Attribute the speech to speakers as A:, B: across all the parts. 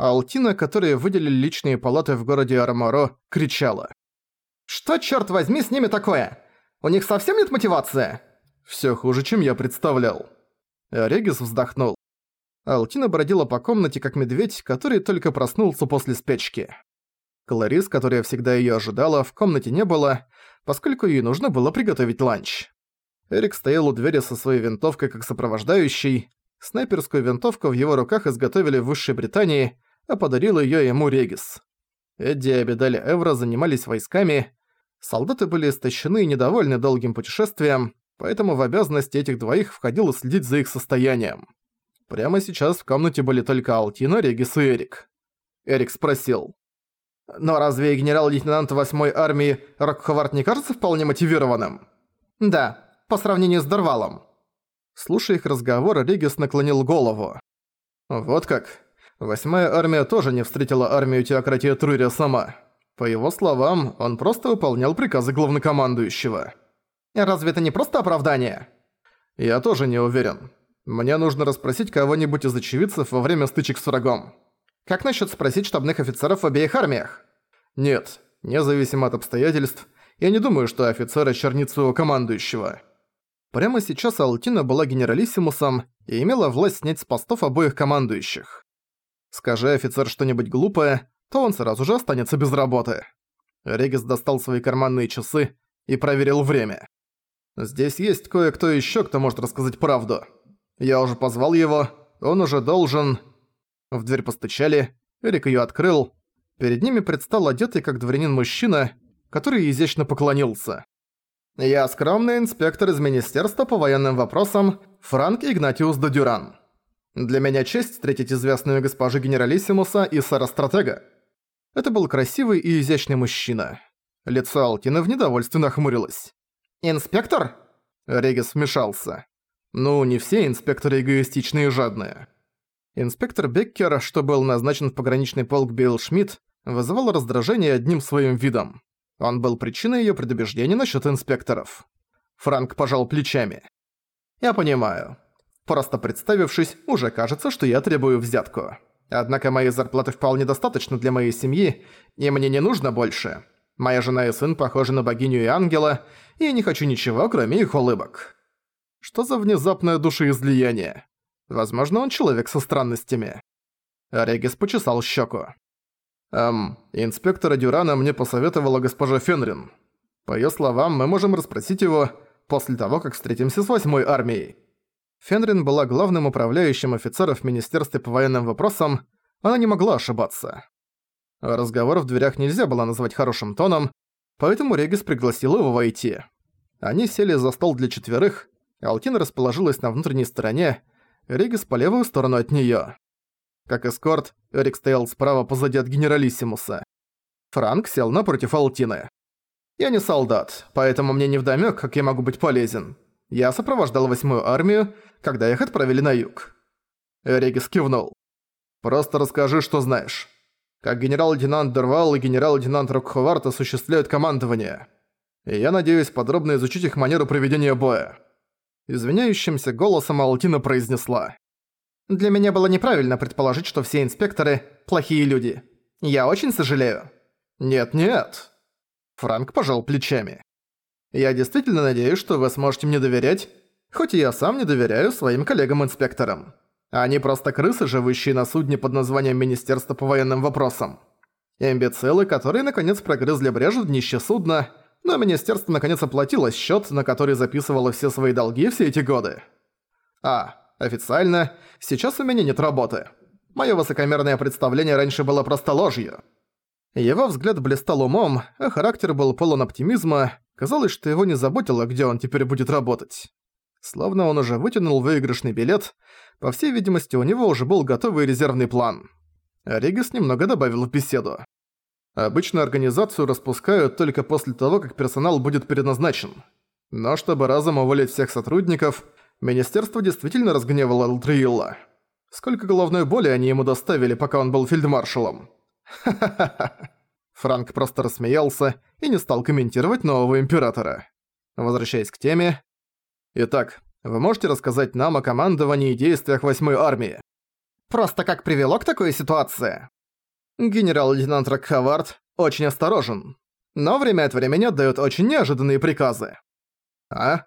A: а Алтина, которые выделили личные палаты в городе Армаро, кричала. «Что, черт возьми, с ними такое? У них совсем нет мотивации?» «Всё хуже, чем я представлял». Регис вздохнул. Алтина бродила по комнате, как медведь, который только проснулся после спячки. Кларис, которая всегда её ожидала, в комнате не было, поскольку ей нужно было приготовить ланч. Эрик стоял у двери со своей винтовкой как сопровождающий. Снайперскую винтовку в его руках изготовили в Высшей Британии, а подарил её ему Регис. Эдди и Абидаль Эвра занимались войсками. Солдаты были истощены и недовольны долгим путешествием, поэтому в обязанности этих двоих входило следить за их состоянием. Прямо сейчас в комнате были только Алтина, Регис и Эрик. Эрик спросил. «Но разве генерал-лейтенант 8-й армии Рокховард не кажется вполне мотивированным?» «Да, по сравнению с Дорвалом». Слушая их разговор, Регис наклонил голову. «Вот как. Восьмая армия тоже не встретила армию теократии Трурия сама. По его словам, он просто выполнял приказы главнокомандующего». «Разве это не просто оправдание?» «Я тоже не уверен. Мне нужно расспросить кого-нибудь из очевидцев во время стычек с врагом. Как насчет спросить штабных офицеров в обеих армиях? Нет, независимо от обстоятельств, я не думаю, что офицер очернит своего командующего. Прямо сейчас Алтина была генералиссимусом и имела власть снять с постов обоих командующих. Скажи офицер что-нибудь глупое, то он сразу же останется без работы. Регис достал свои карманные часы и проверил время. Здесь есть кое-кто ещё, кто может рассказать правду. Я уже позвал его, он уже должен... В дверь постучали, Эрик её открыл. Перед ними предстал одетый как дворянин мужчина, который изящно поклонился. «Я скромный инспектор из Министерства по военным вопросам Франк Игнатиус Додюран. Для меня честь встретить известную госпожу генералиссимуса и сэра-стратега». Это был красивый и изящный мужчина. Лицо Алтины в недовольстве нахмурилось. «Инспектор?» Регис вмешался. Ну, не все инспекторы эгоистичные и жадные. Инспектор Беккер, что был назначен в пограничный полк Билл Шмидт, вызывал раздражение одним своим видом. Он был причиной её предубеждений насчёт инспекторов. Франк пожал плечами. «Я понимаю. Просто представившись, уже кажется, что я требую взятку. Однако моей зарплаты вполне достаточно для моей семьи, и мне не нужно больше. Моя жена и сын похожи на богиню и ангела, и я не хочу ничего, кроме их улыбок». Что за внезапное душеизлияние? Возможно, он человек со странностями. Регис почесал щеку. Эм, инспектора Дюрана мне посоветовала госпожа Фенрин. По её словам, мы можем расспросить его после того, как встретимся с восьмой армией. Фенрин была главным управляющим офицером в Министерстве по военным вопросам, она не могла ошибаться. Разговор в дверях нельзя было назвать хорошим тоном, поэтому Регис пригласил его войти. Они сели за стол для четверых, Алтина расположилась на внутренней стороне, Регис по левую сторону от неё. Как эскорт, Эрик стоял справа позади от генералиссимуса. Франк сел напротив Алтины. «Я не солдат, поэтому мне не вдомёк, как я могу быть полезен. Я сопровождал восьмую армию, когда их отправили на юг». Регис кивнул. «Просто расскажи, что знаешь. Как генерал-лейтенант Дервал и генерал-лейтенант Рокховард осуществляют командование. И я надеюсь подробно изучить их манеру проведения боя извиняющимся голосом Алтина произнесла. «Для меня было неправильно предположить, что все инспекторы – плохие люди. Я очень сожалею». «Нет-нет». Франк пожал плечами. «Я действительно надеюсь, что вы сможете мне доверять, хоть я сам не доверяю своим коллегам-инспекторам. Они просто крысы, живущие на судне под названием Министерство по военным вопросам. Имбецилы, которые наконец прогрызли брешь в днище судна – но министерство наконец оплатило счет, на который записывало все свои долги все эти годы. А, официально, сейчас у меня нет работы. Моё высокомерное представление раньше было просто ложью. Его взгляд блистал умом, а характер был полон оптимизма, казалось, что его не заботило, где он теперь будет работать. Словно он уже вытянул выигрышный билет, по всей видимости, у него уже был готовый резервный план. Ригас немного добавил в беседу. Обычно организацию распускают только после того, как персонал будет переназначен. Но чтобы разом уволить всех сотрудников, министерство действительно разгневало Элтриилла. Сколько головной боли они ему доставили, пока он был фельдмаршалом. Ха-ха-ха. Франк просто рассмеялся и не стал комментировать нового императора. Возвращаясь к теме. Итак, вы можете рассказать нам о командовании и действиях 8 армии? Просто как привело к такой ситуации? Генерал-лейтенант Рокхавард очень осторожен, но время от времени отдаёт очень неожиданные приказы. А?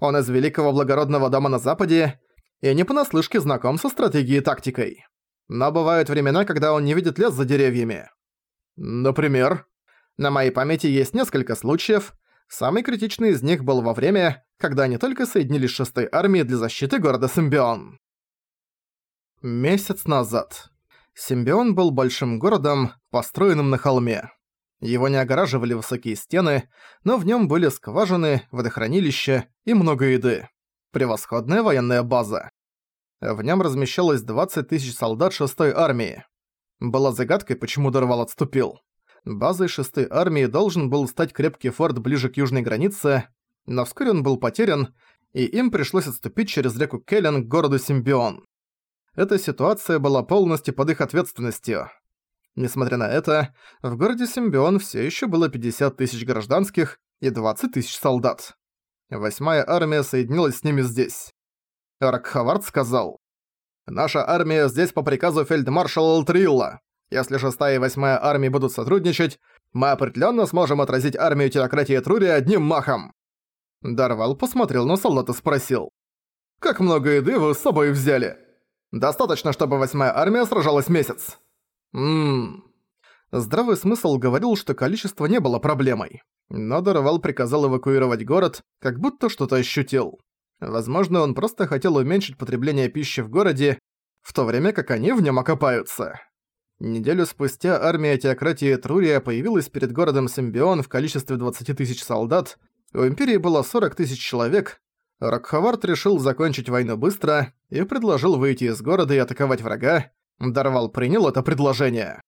A: Он из великого благородного дома на Западе и не понаслышке знаком со стратегией и тактикой. Но бывают времена, когда он не видит лес за деревьями. Например, на моей памяти есть несколько случаев, самый критичный из них был во время, когда они только соединились с шестой армией для защиты города Симбион. Месяц назад. Симбион был большим городом, построенным на холме. Его не огораживали высокие стены, но в нем были скважины, водохранилища и много еды. Превосходная военная база. В нем размещалось 20 тысяч солдат 6-й армии. Была загадкой, почему Дорвал отступил. Базой 6-й армии должен был стать крепкий форт ближе к южной границе, но вскоре он был потерян, и им пришлось отступить через реку Келлен к городу Симбион эта ситуация была полностью под их ответственностью. Несмотря на это, в городе Симбион все еще было 50 тысяч гражданских и 20 тысяч солдат. Восьмая армия соединилась с ними здесь. Ракхавард сказал, «Наша армия здесь по приказу фельдмаршала Лтрилла. Если шестая и восьмая армии будут сотрудничать, мы определенно сможем отразить армию теократии Трури одним махом». Дарвал посмотрел на солдата и спросил, «Как много еды вы с собой взяли?» Достаточно, чтобы восьмая армия сражалась месяц. Ммм... Здравый смысл говорил, что количество не было проблемой. Но Доровал приказал эвакуировать город, как будто что-то ощутил. Возможно, он просто хотел уменьшить потребление пищи в городе, в то время как они в нем окопаются. Неделю спустя армия теократии Трурия появилась перед городом Симбион в количестве 20 тысяч солдат, у Империи было 40 тысяч человек, Рокховард решил закончить войну быстро и предложил выйти из города и атаковать врага. Дарвал принял это предложение.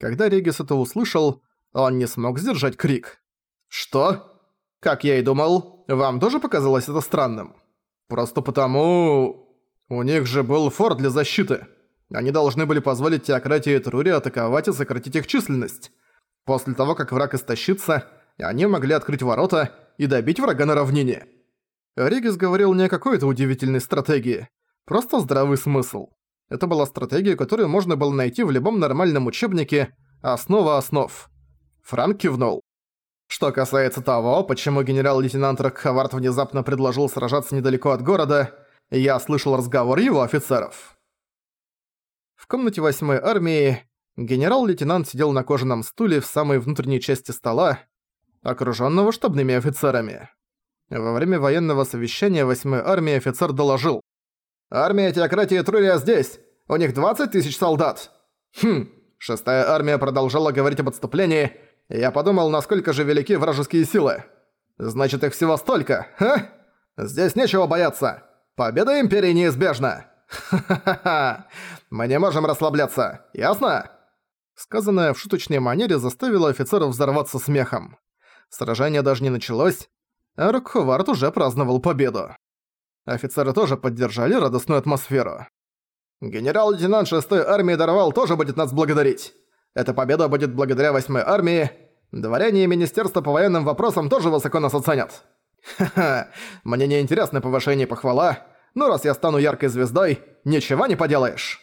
A: Когда Регис это услышал, он не смог сдержать крик. «Что? Как я и думал, вам тоже показалось это странным? Просто потому... У них же был форт для защиты. Они должны были позволить теократии Трури атаковать и сократить их численность. После того, как враг истощится, они могли открыть ворота и добить врага на равнине. Ригис говорил не о какой-то удивительной стратегии, просто здравый смысл. Это была стратегия, которую можно было найти в любом нормальном учебнике «Основа основ». Франк кивнул. Что касается того, почему генерал-лейтенант Рокхавард внезапно предложил сражаться недалеко от города, я слышал разговор его офицеров. В комнате 8-й армии генерал-лейтенант сидел на кожаном стуле в самой внутренней части стола, окружённого штабными офицерами. Во время военного совещания 8-й армии офицер доложил. «Армия теократии Трурия здесь! У них 20 тысяч солдат!» «Хм, шестая армия продолжала говорить об отступлении, я подумал, насколько же велики вражеские силы. Значит, их всего столько, ха? Здесь нечего бояться. Победа Империи неизбежна. Ха-ха-ха. Мы не можем расслабляться, ясно? Сказанное в шуточной манере заставило офицеров взорваться смехом. Сражение даже не началось, а Рокховард уже праздновал победу. Офицеры тоже поддержали радостную атмосферу. «Генерал-лейтенант 6-й армии Дарвал тоже будет нас благодарить. Эта победа будет благодаря 8-й армии. Дворяне и Министерство по военным вопросам тоже высоко нас оценят. Ха-ха, мне не интересно повышение похвала, но раз я стану яркой звездой, ничего не поделаешь».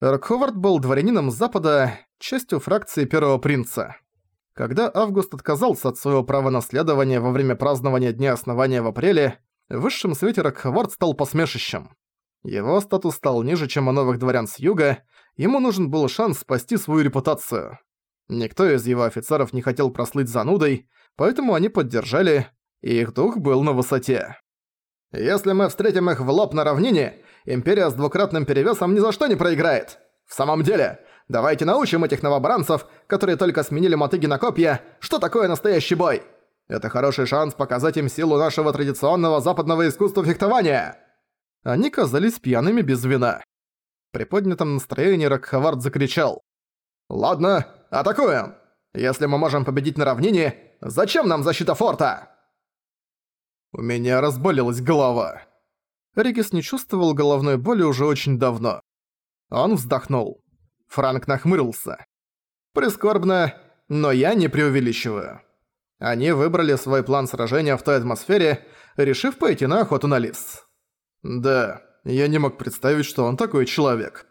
A: Рокховард был дворянином Запада, частью фракции Первого Принца. Когда Август отказался от своего права наследования во время празднования Дня Основания в апреле, в высшем свете Рокхавард стал посмешищем. Его статус стал ниже, чем у новых дворян с юга, ему нужен был шанс спасти свою репутацию. Никто из его офицеров не хотел прослыть занудой, поэтому они поддержали, и их дух был на высоте. «Если мы встретим их в лоб на равнине, Империя с двукратным перевесом ни за что не проиграет. В самом деле, Давайте научим этих новобранцев, которые только сменили мотыги на копья, что такое настоящий бой. Это хороший шанс показать им силу нашего традиционного западного искусства фехтования. Они казались пьяными без вина. При поднятом настроении Рокхавард закричал. «Ладно, атакуем! Если мы можем победить на равнине, зачем нам защита форта?» У меня разболелась голова. Ригис не чувствовал головной боли уже очень давно. Он вздохнул. Франк нахмурился. Прискорбно, но я не преувеличиваю. Они выбрали свой план сражения в той атмосфере, решив пойти на охоту на лис. Да, я не мог представить, что он такой человек.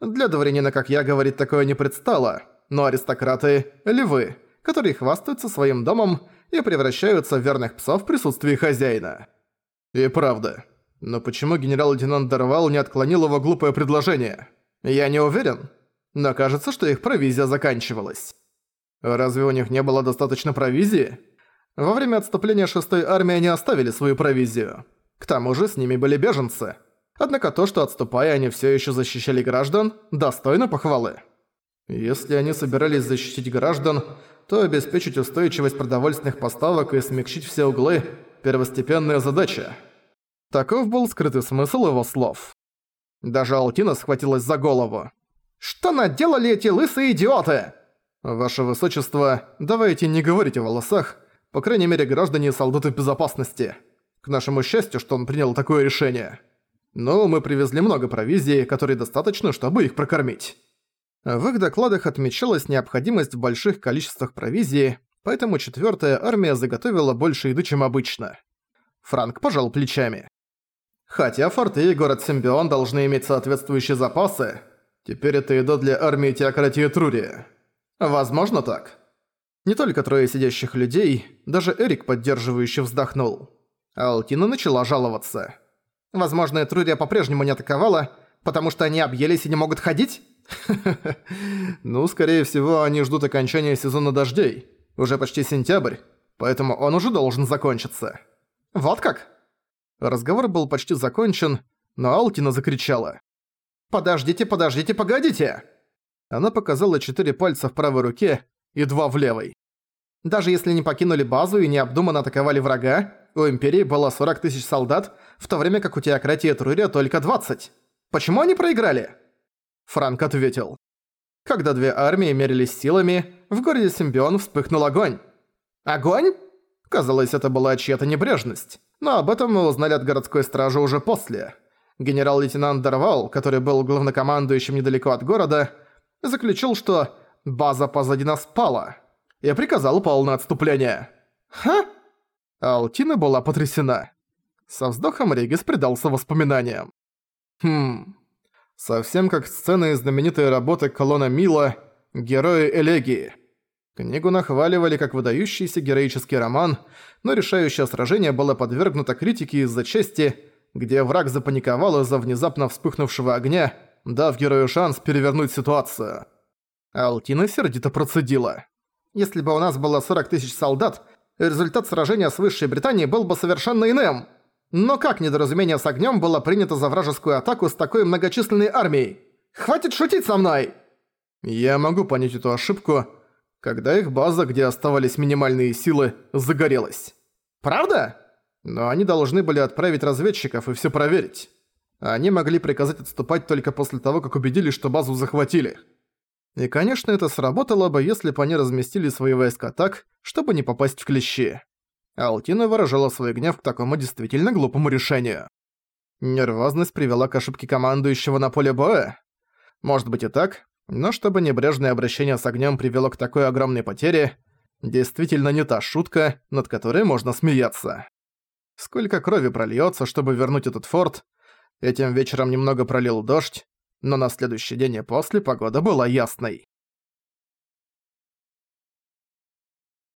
A: Для дворянина, как я, говорить такое не предстало, но аристократы – львы, которые хвастаются своим домом и превращаются в верных псов в присутствии хозяина. И правда. Но почему генерал-лейтенант Дарвал не отклонил его глупое предложение? Я не уверен, но кажется, что их провизия заканчивалась. Разве у них не было достаточно провизии? Во время отступления шестой армии они оставили свою провизию. К тому же с ними были беженцы. Однако то, что отступая они все еще защищали граждан, достойно похвалы. Если они собирались защитить граждан, то обеспечить устойчивость продовольственных поставок и смягчить все углы – первостепенная задача. Таков был скрытый смысл его слов. Даже Алтина схватилась за голову. «Что наделали эти лысые идиоты?» «Ваше Высочество, давайте не говорить о волосах, по крайней мере граждане и солдаты безопасности. К нашему счастью, что он принял такое решение. Но мы привезли много провизии, которой достаточно, чтобы их прокормить». В их докладах отмечалась необходимость в больших количествах провизии, поэтому четвертая армия заготовила больше еды, чем обычно. Франк пожал плечами. Хотя форты и город Симбион должны иметь соответствующие запасы, теперь это еда для армии теократии Трурия. Возможно так. Не только трое сидящих людей, даже Эрик, поддерживающий, вздохнул. Алтина начала жаловаться. Возможно, Трурия по-прежнему не атаковала, потому что они объелись и не могут ходить? Ну, скорее всего, они ждут окончания сезона дождей. Уже почти сентябрь, поэтому он уже должен закончиться. Вот как? Разговор был почти закончен, но Алтина закричала. «Подождите, подождите, погодите!» Она показала четыре пальца в правой руке и два в левой. Даже если не покинули базу и необдуманно атаковали врага, у Империи было 40 тысяч солдат, в то время как у теократии Трурия только 20. Почему они проиграли? Франк ответил. Когда две армии мерились силами, в городе Симбион вспыхнул огонь. Огонь? Казалось, это была чья-то небрежность. Но об этом мы узнали от городской стражи уже после. Генерал-лейтенант Дарвал, который был главнокомандующим недалеко от города, заключил, что база позади нас пала, и приказал полное отступление. Ха? Алтина была потрясена. Со вздохом Регис предался воспоминаниям. Хм... Совсем как сцена из знаменитой работы Колона Мила «Герои элегии». Книгу нахваливали как выдающийся героический роман, но решающее сражение было подвергнуто критике из-за чести, где враг запаниковал из-за внезапно вспыхнувшего огня, дав герою шанс перевернуть ситуацию. Алтина сердито процедила. «Если бы у нас было 40 тысяч солдат, результат сражения с Высшей Британией был бы совершенно иным. Но как недоразумение с огнем было принято за вражескую атаку с такой многочисленной армией? Хватит шутить со мной!» «Я могу понять эту ошибку», когда их база, где оставались минимальные силы, загорелась. Правда? Но они должны были отправить разведчиков и все проверить. Они могли приказать отступать только после того, как убедились, что базу захватили. И, конечно, это сработало бы, если бы они разместили свои войска так, чтобы не попасть в клещи. Алтина выражала свой гнев к такому действительно глупому решению. Нервозность привела к ошибке командующего на поле боя? Может быть и так, но чтобы небрежное обращение с огнем привело к такой огромной потере, действительно не та шутка, над которой можно смеяться. Сколько крови прольется, чтобы вернуть этот форт. Этим вечером немного пролил дождь, но на следующий день и после погода была ясной.